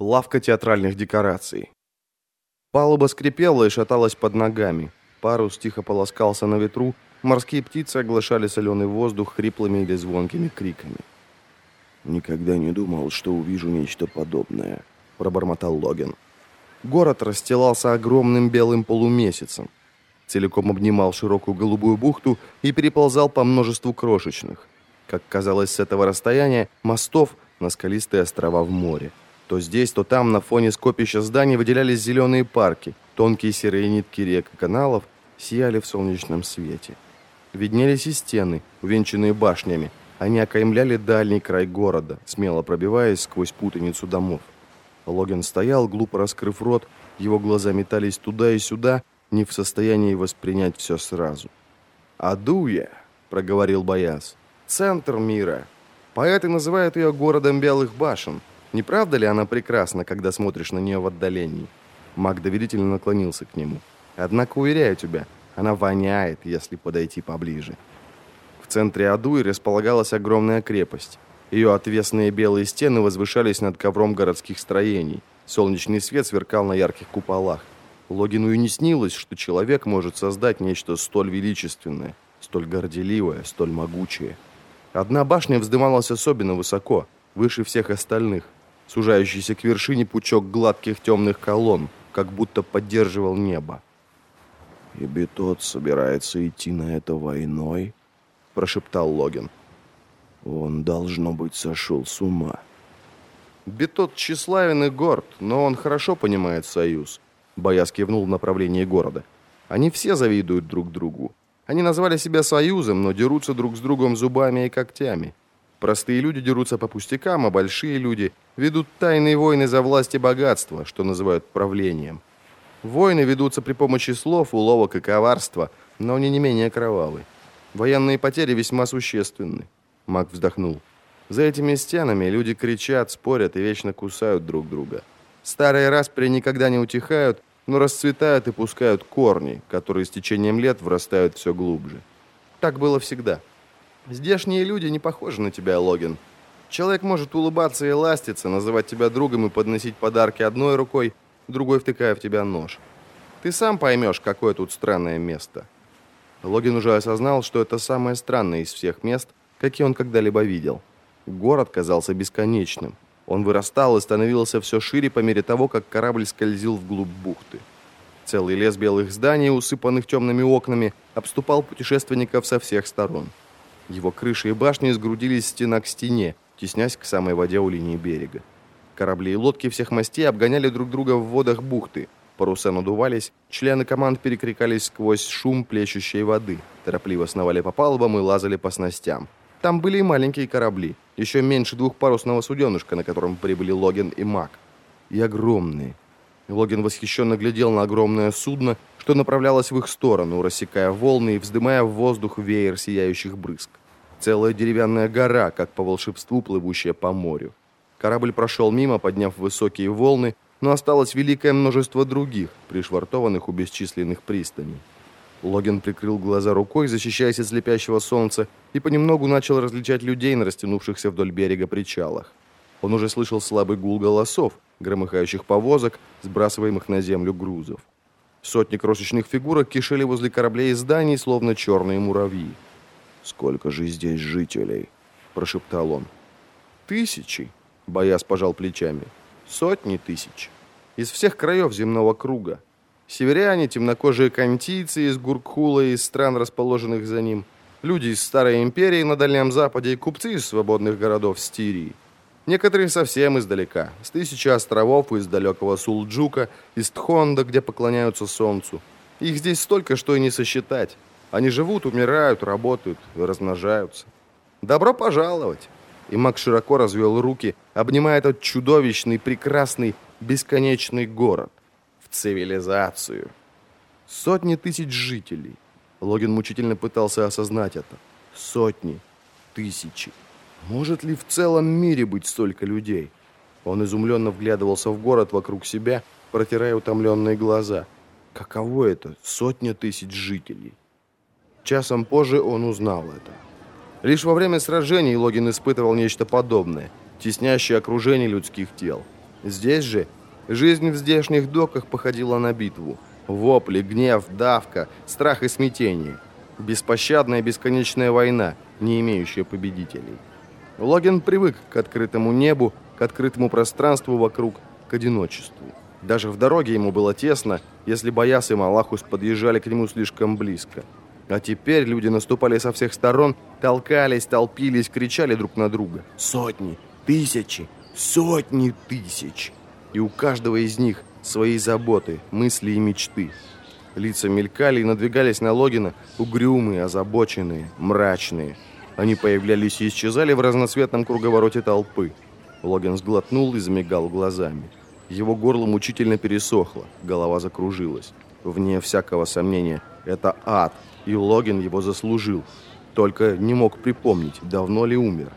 Лавка театральных декораций. Палуба скрипела и шаталась под ногами. Парус тихо полоскался на ветру, морские птицы оглашали соленый воздух хриплыми или звонкими криками. «Никогда не думал, что увижу нечто подобное», — пробормотал Логин. Город расстилался огромным белым полумесяцем. Целиком обнимал широкую голубую бухту и переползал по множеству крошечных. Как казалось с этого расстояния, мостов на скалистые острова в море. То здесь, то там на фоне скопища зданий выделялись зеленые парки. Тонкие серые нитки рек и каналов сияли в солнечном свете. Виднелись и стены, увенчанные башнями. Они окаймляли дальний край города, смело пробиваясь сквозь путаницу домов. Логин стоял, глупо раскрыв рот, его глаза метались туда и сюда, не в состоянии воспринять все сразу. «Адуя», — проговорил Бояс, — «центр мира. Поэты называют ее городом белых башен». Не правда ли она прекрасна, когда смотришь на нее в отдалении? Маг доверительно наклонился к нему. Однако, уверяю тебя, она воняет, если подойти поближе. В центре Адуи располагалась огромная крепость. Ее отвесные белые стены возвышались над ковром городских строений. Солнечный свет сверкал на ярких куполах. Логину и не снилось, что человек может создать нечто столь величественное, столь горделивое, столь могучее. Одна башня вздымалась особенно высоко, выше всех остальных сужающийся к вершине пучок гладких темных колонн, как будто поддерживал небо. «И Бетот собирается идти на это войной?» – прошептал Логин. «Он, должно быть, сошел с ума». «Бетот тщеславен и горд, но он хорошо понимает союз», – Бояс кивнул в направлении города. «Они все завидуют друг другу. Они назвали себя союзом, но дерутся друг с другом зубами и когтями. Простые люди дерутся по пустякам, а большие люди ведут тайные войны за власть и богатство, что называют правлением. Войны ведутся при помощи слов, уловок и коварства, но они не менее кровавы. Военные потери весьма существенны. Мак вздохнул. За этими стенами люди кричат, спорят и вечно кусают друг друга. Старые распри никогда не утихают, но расцветают и пускают корни, которые с течением лет врастают все глубже. Так было всегда. Здешние люди не похожи на тебя, Логин. Человек может улыбаться и ластиться, называть тебя другом и подносить подарки одной рукой, другой втыкая в тебя нож. Ты сам поймешь, какое тут странное место. Логин уже осознал, что это самое странное из всех мест, какие он когда-либо видел. Город казался бесконечным. Он вырастал и становился все шире по мере того, как корабль скользил вглубь бухты. Целый лес белых зданий, усыпанных темными окнами, обступал путешественников со всех сторон. Его крыши и башни сгрудились стена к стене, теснясь к самой воде у линии берега. Корабли и лодки всех мастей обгоняли друг друга в водах бухты. Паруса надувались, члены команд перекрикались сквозь шум плещущей воды, торопливо сновали по палубам и лазали по снастям. Там были и маленькие корабли, еще меньше двухпарусного суденышка, на котором прибыли Логин и Мак. И огромные. Логин восхищенно глядел на огромное судно, что направлялось в их сторону, рассекая волны и вздымая в воздух веер сияющих брызг. Целая деревянная гора, как по волшебству, плывущая по морю. Корабль прошел мимо, подняв высокие волны, но осталось великое множество других, пришвартованных у бесчисленных пристаней. Логин прикрыл глаза рукой, защищаясь от слепящего солнца, и понемногу начал различать людей на растянувшихся вдоль берега причалах. Он уже слышал слабый гул голосов, громыхающих повозок, сбрасываемых на землю грузов. Сотни крошечных фигурок кишели возле кораблей и зданий, словно черные муравьи. «Сколько же здесь жителей?» – прошептал он. «Тысячи», – Бояс пожал плечами. «Сотни тысяч. Из всех краев земного круга. Северяне, темнокожие кантийцы из Гуркхула и из стран, расположенных за ним, люди из Старой Империи на Дальнем Западе и купцы из свободных городов Стирии. Некоторые совсем издалека, с тысячи островов из далекого Сулджука, из Тхонда, где поклоняются солнцу. Их здесь столько, что и не сосчитать. Они живут, умирают, работают размножаются. Добро пожаловать!» И Мак широко развел руки, обнимая этот чудовищный, прекрасный, бесконечный город. В цивилизацию. Сотни тысяч жителей. Логин мучительно пытался осознать это. Сотни, тысячи. Может ли в целом мире быть столько людей? Он изумленно вглядывался в город вокруг себя, протирая утомленные глаза. Каково это? Сотня тысяч жителей. Часом позже он узнал это. Лишь во время сражений Логин испытывал нечто подобное, теснящее окружение людских тел. Здесь же жизнь в здешних доках походила на битву. Вопли, гнев, давка, страх и смятение. Беспощадная бесконечная война, не имеющая победителей. Логин привык к открытому небу, к открытому пространству вокруг, к одиночеству. Даже в дороге ему было тесно, если Бояс и Малахус подъезжали к нему слишком близко. А теперь люди наступали со всех сторон, толкались, толпились, кричали друг на друга. Сотни, тысячи, сотни тысяч. И у каждого из них свои заботы, мысли и мечты. Лица мелькали и надвигались на Логина, угрюмые, озабоченные, мрачные. Они появлялись и исчезали в разноцветном круговороте толпы. Логин сглотнул и замигал глазами. Его горло мучительно пересохло, голова закружилась. Вне всякого сомнения, это ад, и Логин его заслужил. Только не мог припомнить, давно ли умер.